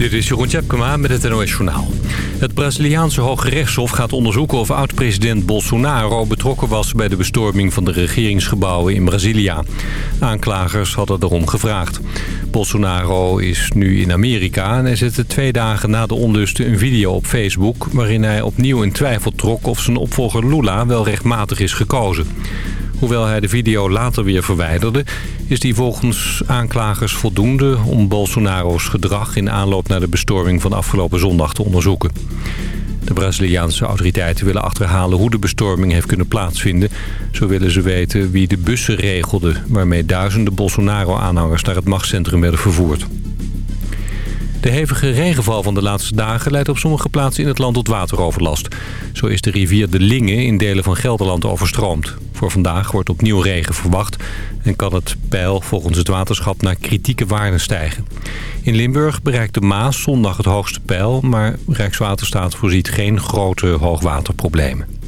Dit is Jeroen Tjepkema met het NOS Journaal. Het Braziliaanse Hoge Rechtshof gaat onderzoeken of oud-president Bolsonaro betrokken was bij de bestorming van de regeringsgebouwen in Brazilia. Aanklagers hadden erom gevraagd. Bolsonaro is nu in Amerika en hij zette twee dagen na de onlusten een video op Facebook... waarin hij opnieuw in twijfel trok of zijn opvolger Lula wel rechtmatig is gekozen. Hoewel hij de video later weer verwijderde... is die volgens aanklagers voldoende om Bolsonaro's gedrag... in aanloop naar de bestorming van afgelopen zondag te onderzoeken. De Braziliaanse autoriteiten willen achterhalen hoe de bestorming heeft kunnen plaatsvinden. Zo willen ze weten wie de bussen regelde... waarmee duizenden Bolsonaro-aanhangers naar het machtscentrum werden vervoerd. De hevige regenval van de laatste dagen leidt op sommige plaatsen in het land tot wateroverlast. Zo is de rivier de Linge in delen van Gelderland overstroomd. Voor vandaag wordt opnieuw regen verwacht en kan het peil volgens het waterschap naar kritieke waarden stijgen. In Limburg bereikt de Maas zondag het hoogste peil, maar Rijkswaterstaat voorziet geen grote hoogwaterproblemen.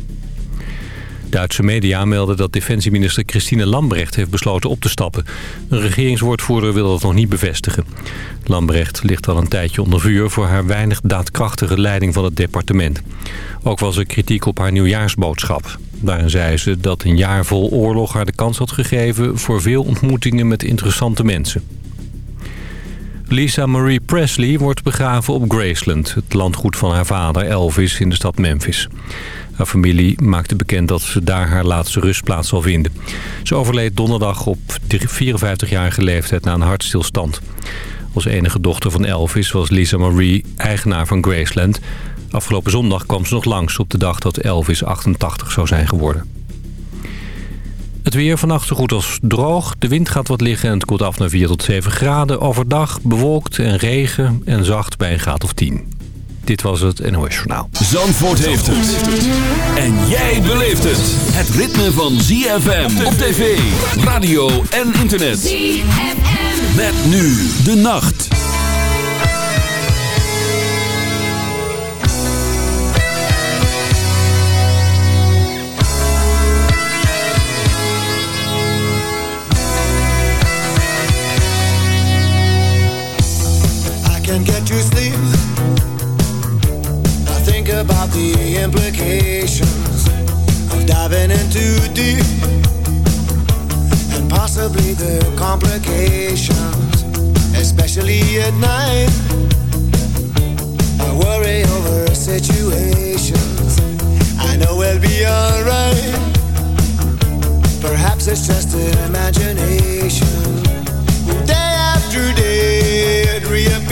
Duitse media melden dat defensieminister Christine Lambrecht heeft besloten op te stappen. Een regeringswoordvoerder wil dat nog niet bevestigen. Lambrecht ligt al een tijdje onder vuur voor haar weinig daadkrachtige leiding van het departement. Ook was er kritiek op haar nieuwjaarsboodschap. Daarin zei ze dat een jaar vol oorlog haar de kans had gegeven voor veel ontmoetingen met interessante mensen. Lisa Marie Presley wordt begraven op Graceland, het landgoed van haar vader Elvis in de stad Memphis. Familie maakte bekend dat ze daar haar laatste rustplaats zal vinden. Ze overleed donderdag op 54-jarige leeftijd na een hartstilstand. Als enige dochter van Elvis was Lisa Marie eigenaar van Graceland. Afgelopen zondag kwam ze nog langs op de dag dat Elvis 88 zou zijn geworden. Het weer vannacht zo goed als droog. De wind gaat wat liggen en het koelt af naar 4 tot 7 graden. Overdag bewolkt en regen en zacht bij een graad of 10. Dit was het NOS Journaal. Zandvoort heeft het. En jij beleeft het. Het ritme van ZFM op tv, radio en internet. ZFM. Met nu de nacht. I can get you sleep. The implications of diving in too deep and possibly the complications, especially at night. I worry over situations. I know we'll be alright. Perhaps it's just an imagination. Day after day it reappears.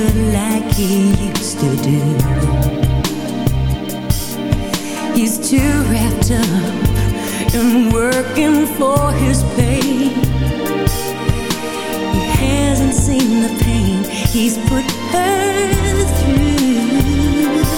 good like he used to do. He's too wrapped up in working for his pay. He hasn't seen the pain he's put her through.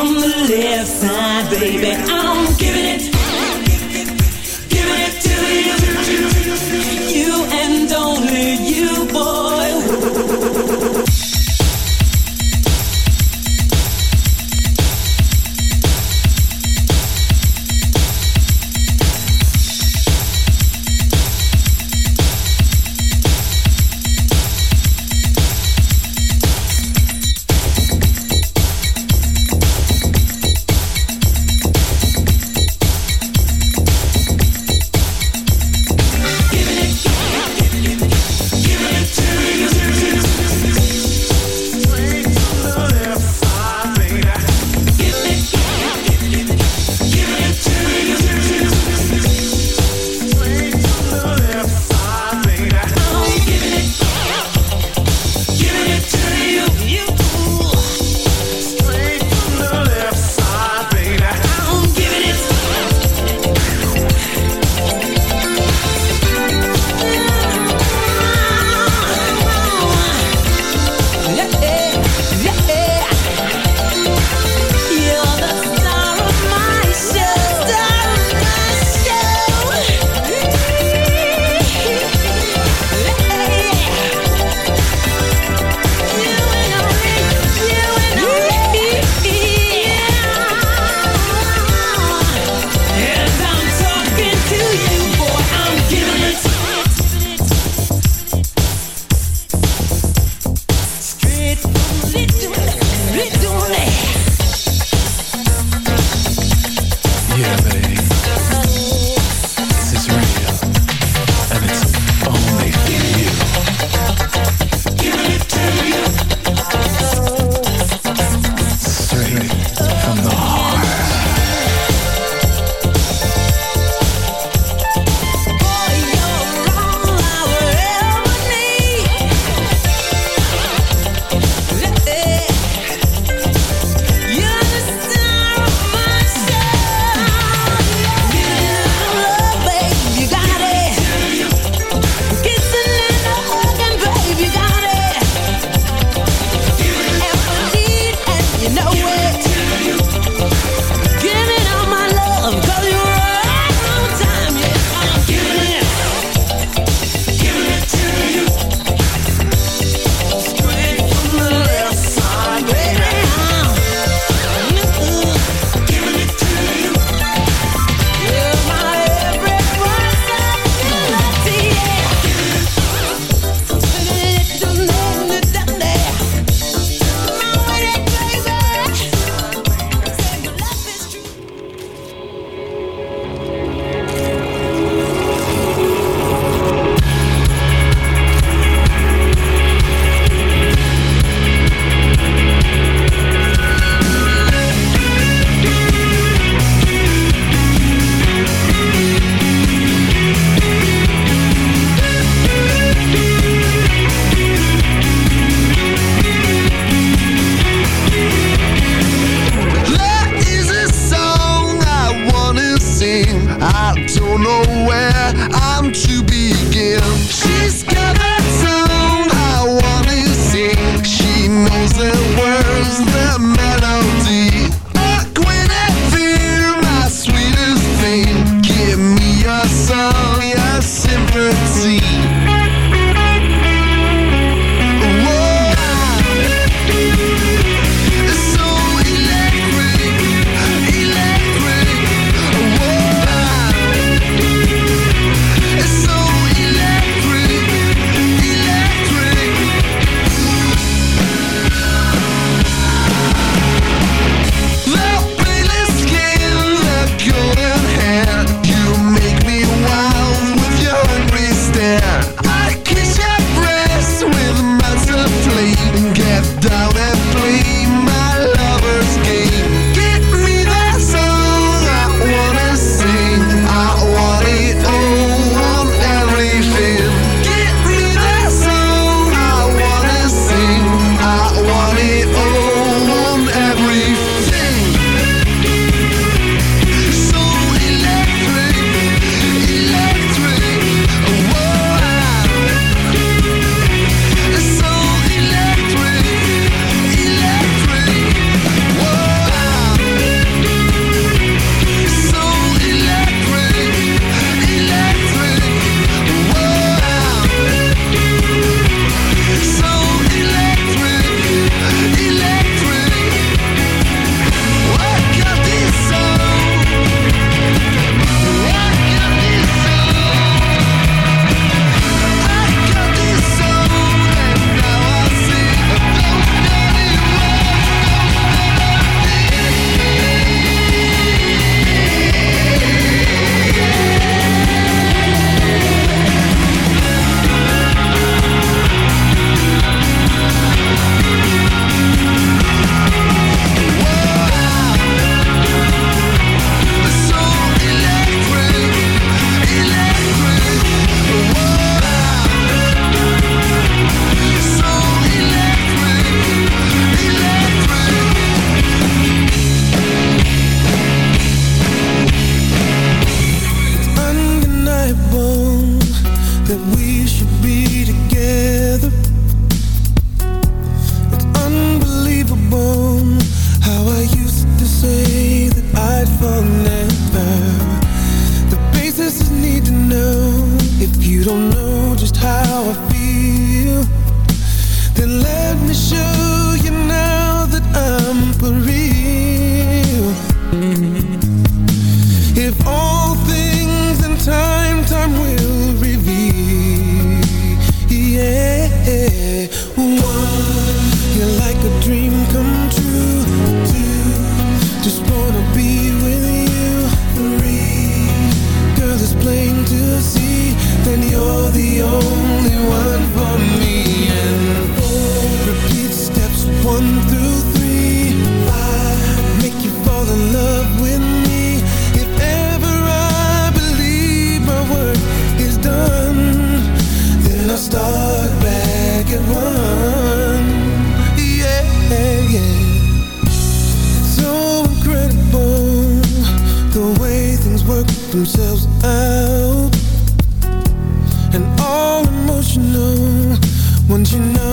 From the left side, baby. I'm giving it, don't you know?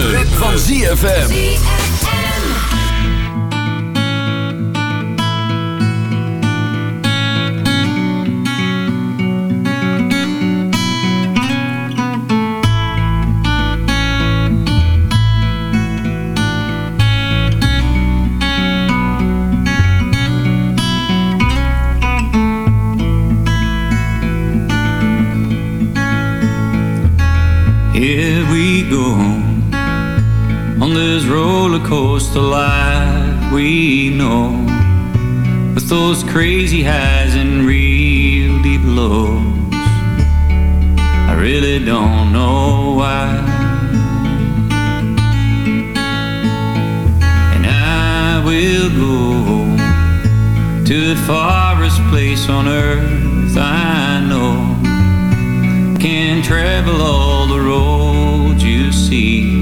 ritme, van ZFM. the life we know with those crazy highs and real deep lows. I really don't know why. And I will go to the farthest place on earth I know. Can travel all the roads you see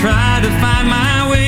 Try to find my way.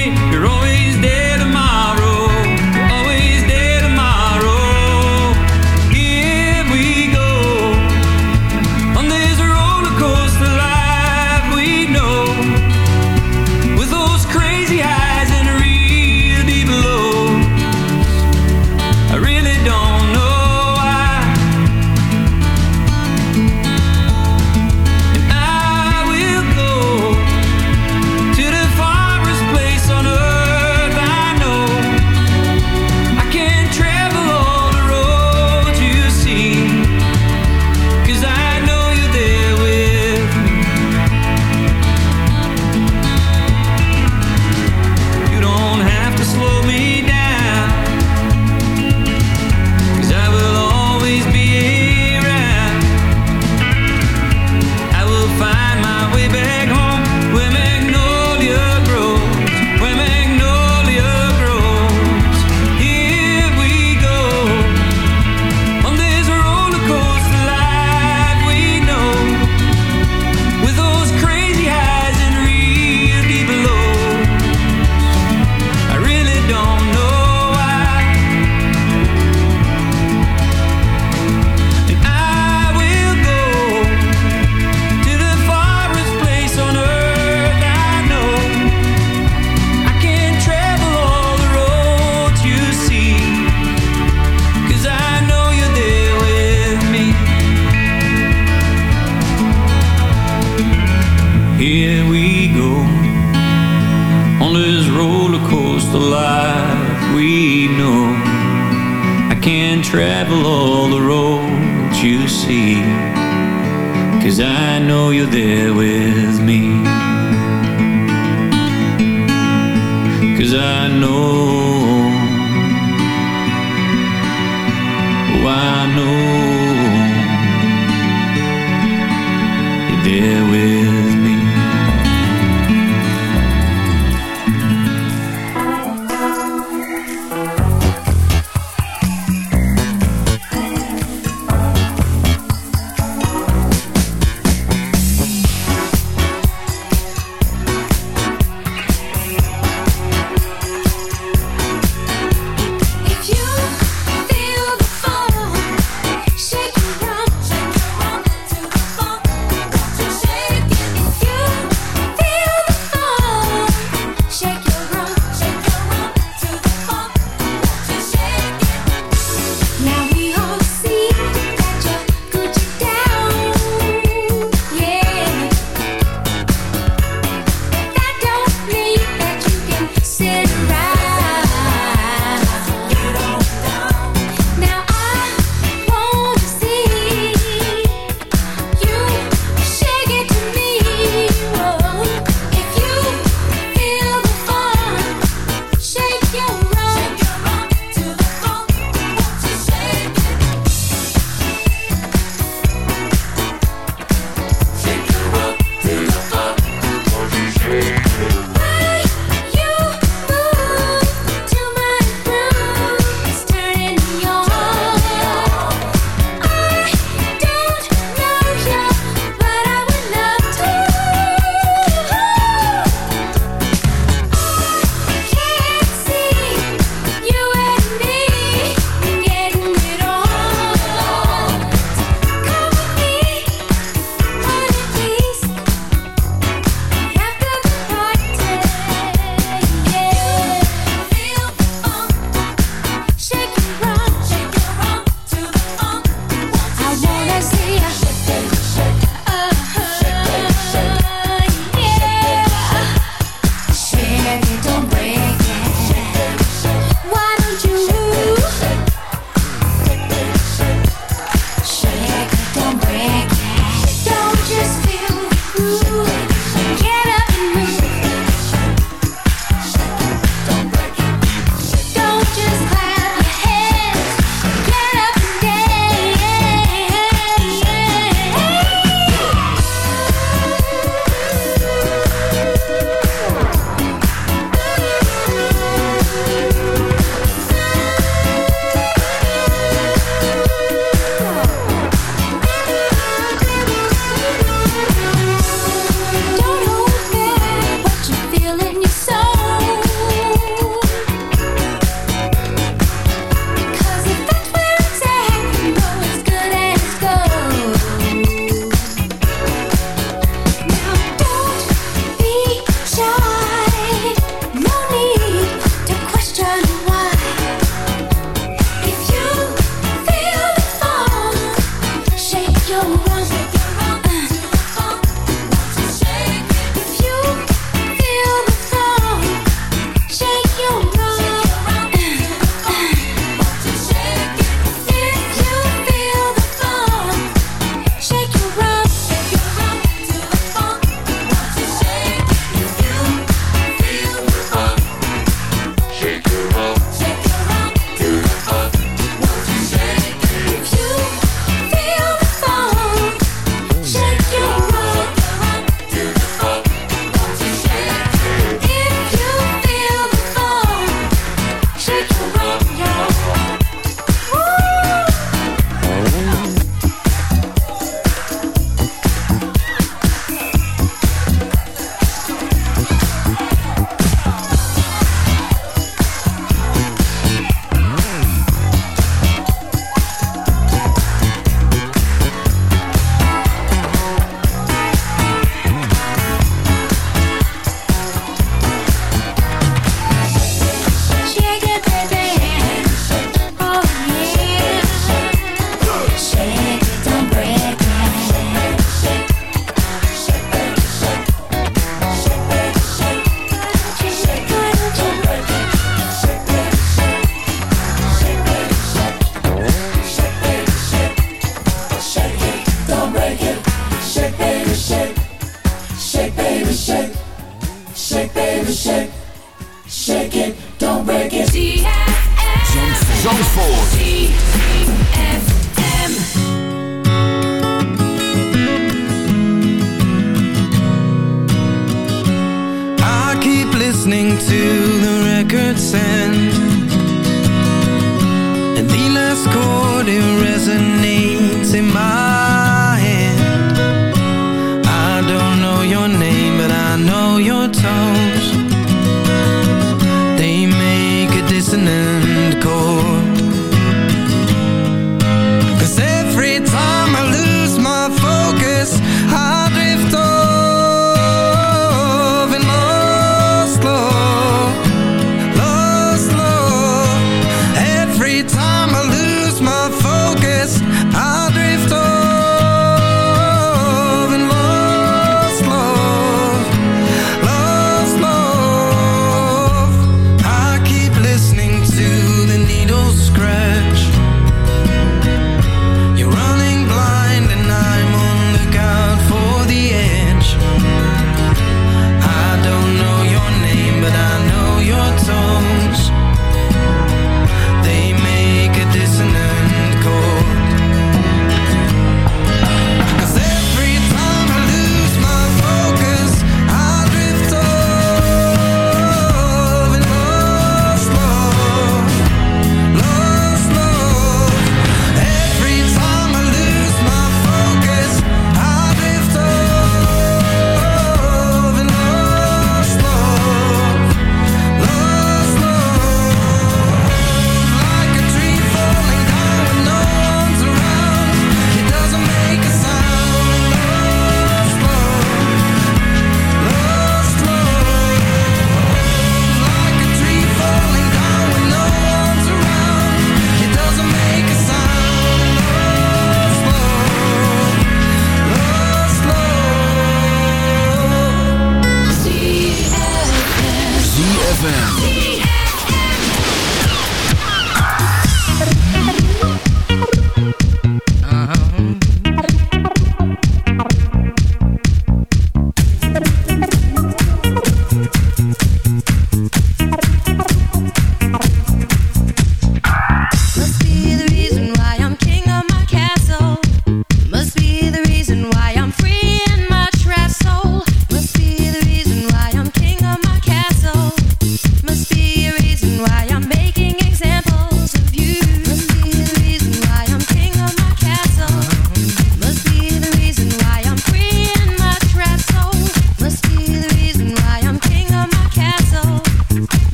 And the last chord it resonates in my